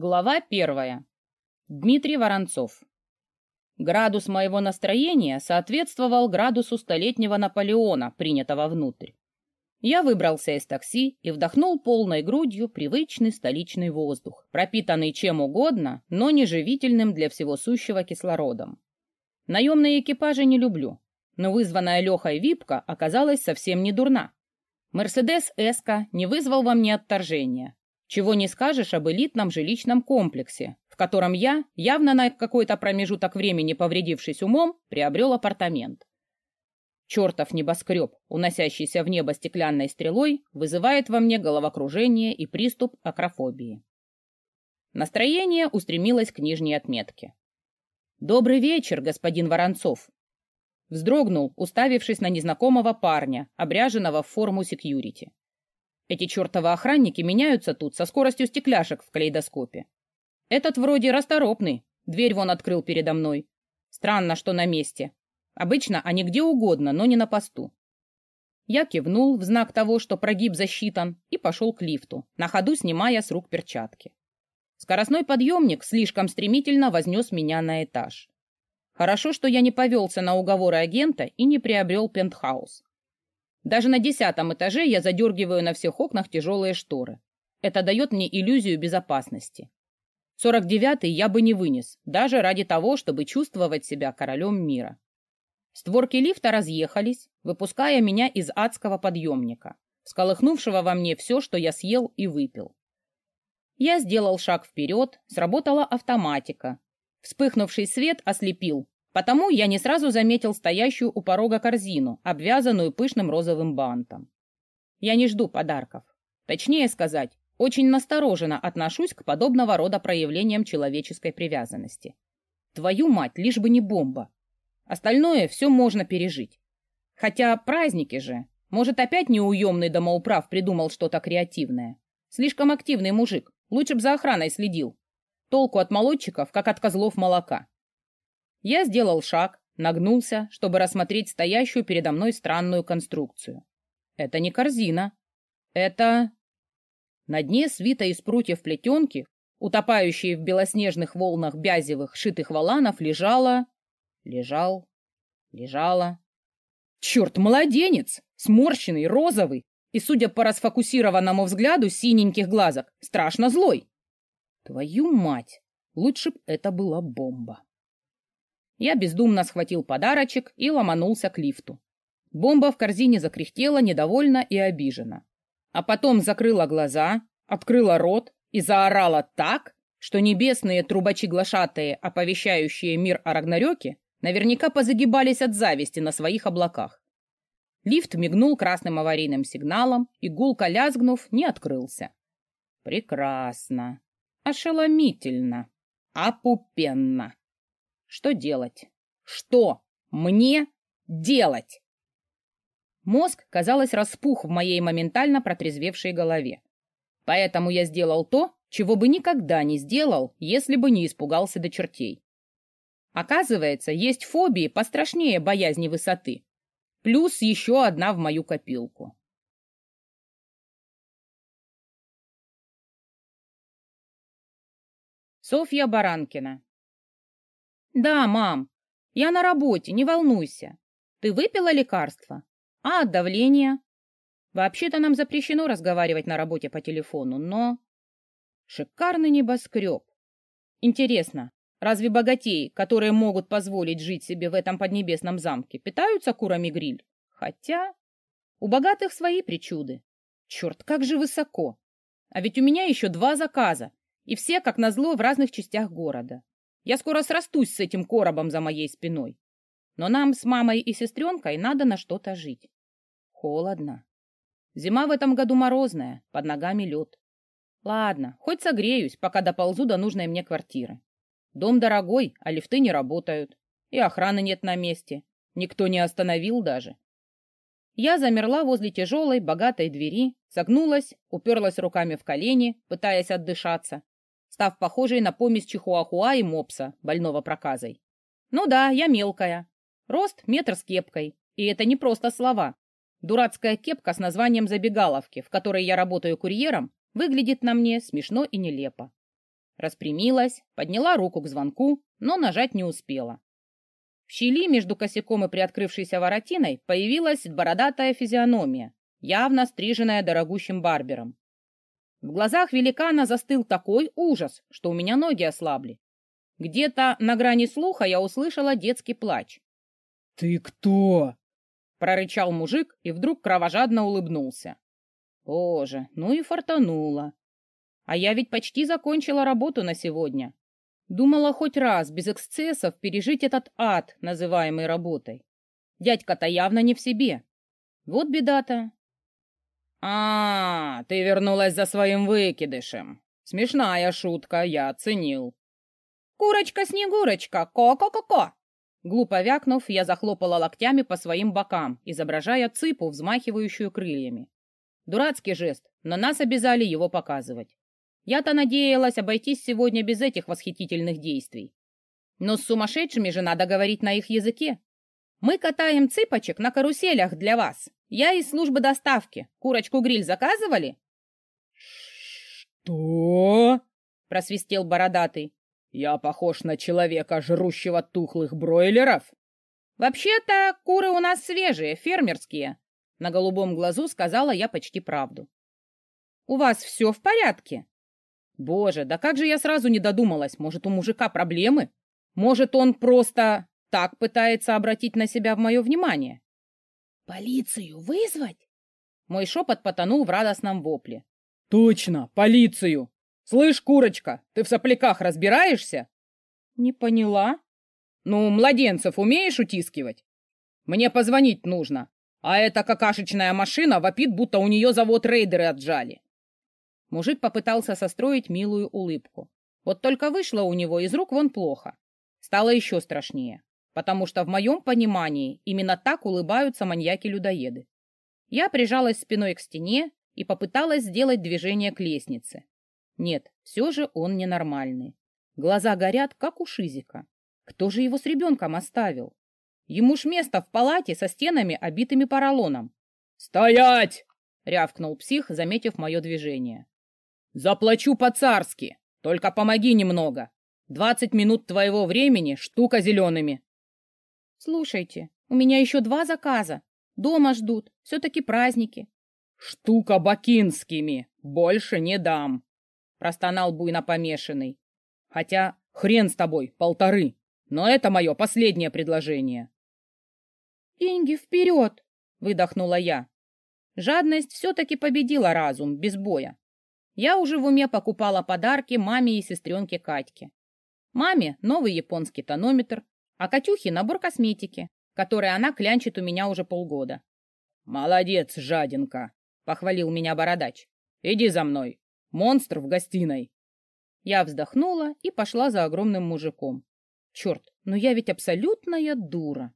Глава первая. Дмитрий Воронцов. Градус моего настроения соответствовал градусу столетнего Наполеона, принятого внутрь. Я выбрался из такси и вдохнул полной грудью привычный столичный воздух, пропитанный чем угодно, но не живительным для всего сущего кислородом. Наемные экипажи не люблю, но вызванная Лехой випка оказалась совсем не дурна. Мерседес Эска не вызвал во мне отторжения, чего не скажешь об элитном жилищном комплексе, в котором я, явно на какой-то промежуток времени повредившись умом, приобрел апартамент. Чертов небоскреб, уносящийся в небо стеклянной стрелой, вызывает во мне головокружение и приступ акрофобии. Настроение устремилось к нижней отметке. «Добрый вечер, господин Воронцов!» Вздрогнул, уставившись на незнакомого парня, обряженного в форму секьюрити. Эти чертовы охранники меняются тут со скоростью стекляшек в калейдоскопе. Этот вроде расторопный, дверь вон открыл передо мной. Странно, что на месте. Обычно они где угодно, но не на посту. Я кивнул в знак того, что прогиб засчитан, и пошел к лифту, на ходу снимая с рук перчатки. Скоростной подъемник слишком стремительно вознес меня на этаж. Хорошо, что я не повелся на уговоры агента и не приобрел пентхаус. Даже на десятом этаже я задергиваю на всех окнах тяжелые шторы. Это дает мне иллюзию безопасности. Сорок девятый я бы не вынес, даже ради того, чтобы чувствовать себя королем мира. Створки лифта разъехались, выпуская меня из адского подъемника, сколыхнувшего во мне все, что я съел и выпил. Я сделал шаг вперед, сработала автоматика. Вспыхнувший свет ослепил, Потому я не сразу заметил стоящую у порога корзину, обвязанную пышным розовым бантом. Я не жду подарков. Точнее сказать, очень настороженно отношусь к подобного рода проявлениям человеческой привязанности. Твою мать, лишь бы не бомба. Остальное все можно пережить. Хотя праздники же. Может, опять неуемный домоуправ придумал что-то креативное. Слишком активный мужик. Лучше б за охраной следил. Толку от молодчиков, как от козлов молока. Я сделал шаг, нагнулся, чтобы рассмотреть стоящую передо мной странную конструкцию. Это не корзина. Это... На дне свита из прутьев плетенки, утопающей в белоснежных волнах бязевых, шитых валанов, лежала... Лежал... Лежала... Черт, младенец! Сморщенный, розовый и, судя по расфокусированному взгляду синеньких глазок, страшно злой. Твою мать! Лучше б это была бомба. Я бездумно схватил подарочек и ломанулся к лифту. Бомба в корзине закряхтела недовольно и обиженно. А потом закрыла глаза, открыла рот и заорала так, что небесные трубачи-глашатые, оповещающие мир о Рагнарёке, наверняка позагибались от зависти на своих облаках. Лифт мигнул красным аварийным сигналом и, гулко лязгнув, не открылся. Прекрасно. Ошеломительно. Опупенно. Что делать? Что мне делать? Мозг, казалось, распух в моей моментально протрезвевшей голове. Поэтому я сделал то, чего бы никогда не сделал, если бы не испугался до чертей. Оказывается, есть фобии пострашнее боязни высоты. Плюс еще одна в мою копилку. Софья Баранкина «Да, мам. Я на работе, не волнуйся. Ты выпила лекарство? А от давления?» «Вообще-то нам запрещено разговаривать на работе по телефону, но...» «Шикарный небоскреб. Интересно, разве богатеи, которые могут позволить жить себе в этом поднебесном замке, питаются курами гриль? Хотя... У богатых свои причуды. Черт, как же высоко! А ведь у меня еще два заказа, и все, как назло, в разных частях города. Я скоро срастусь с этим коробом за моей спиной. Но нам с мамой и сестренкой надо на что-то жить. Холодно. Зима в этом году морозная, под ногами лед. Ладно, хоть согреюсь, пока доползу до нужной мне квартиры. Дом дорогой, а лифты не работают. И охраны нет на месте. Никто не остановил даже. Я замерла возле тяжелой, богатой двери, согнулась, уперлась руками в колени, пытаясь отдышаться, став похожей на помесь чихуахуа и мопса, больного проказой. Ну да, я мелкая. Рост метр с кепкой. И это не просто слова. Дурацкая кепка с названием забегаловки, в которой я работаю курьером, выглядит на мне смешно и нелепо. Распрямилась, подняла руку к звонку, но нажать не успела. В щели между косяком и приоткрывшейся воротиной появилась бородатая физиономия, явно стриженная дорогущим барбером. В глазах великана застыл такой ужас, что у меня ноги ослабли. Где-то на грани слуха я услышала детский плач. «Ты кто?» — прорычал мужик и вдруг кровожадно улыбнулся. «Боже, ну и фартануло. А я ведь почти закончила работу на сегодня. Думала хоть раз без эксцессов пережить этот ад, называемый работой. Дядька-то явно не в себе. Вот беда-то. А, ты вернулась за своим выкидышем. Смешная шутка, я оценил. Курочка-снегурочка, ко-ко-ко-ко. Глупо вякнув, я захлопала локтями по своим бокам, изображая цыпу, взмахивающую крыльями. Дурацкий жест, но нас обязали его показывать. Я-то надеялась обойтись сегодня без этих восхитительных действий. Но с сумасшедшими же надо говорить на их языке. Мы катаем цыпочек на каруселях для вас. Я из службы доставки. Курочку-гриль заказывали? Что? Просвистел бородатый. Я похож на человека, жрущего тухлых бройлеров? Вообще-то куры у нас свежие, фермерские. На голубом глазу сказала я почти правду. У вас все в порядке? Боже, да как же я сразу не додумалась? Может, у мужика проблемы? Может, он просто так пытается обратить на себя в мое внимание? Полицию вызвать? Мой шепот потонул в радостном вопле. Точно, полицию! Слышь, курочка, ты в сопляках разбираешься? Не поняла. Ну, младенцев умеешь утискивать? Мне позвонить нужно. А эта какашечная машина вопит, будто у нее завод рейдеры отжали. Мужик попытался состроить милую улыбку. Вот только вышло у него из рук вон плохо. Стало еще страшнее, потому что в моем понимании именно так улыбаются маньяки-людоеды. Я прижалась спиной к стене и попыталась сделать движение к лестнице. Нет, все же он ненормальный. Глаза горят, как у Шизика. Кто же его с ребенком оставил? Ему ж место в палате со стенами, обитыми поролоном. «Стоять!» — рявкнул псих, заметив мое движение. Заплачу по-царски. Только помоги немного. Двадцать минут твоего времени — штука зелеными. Слушайте, у меня еще два заказа. Дома ждут. Все-таки праздники. Штука бакинскими. Больше не дам. Простонал буйно помешанный. Хотя хрен с тобой, полторы. Но это мое последнее предложение. Деньги вперед! Выдохнула я. Жадность все-таки победила разум без боя. Я уже в уме покупала подарки маме и сестренке Катьке. Маме новый японский тонометр, а Катюхе набор косметики, который она клянчит у меня уже полгода. «Молодец, жадинка!» — похвалил меня бородач. «Иди за мной. Монстр в гостиной». Я вздохнула и пошла за огромным мужиком. Черт, но я ведь абсолютная дура.